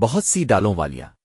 بہت سی ڈالوں والیاں۔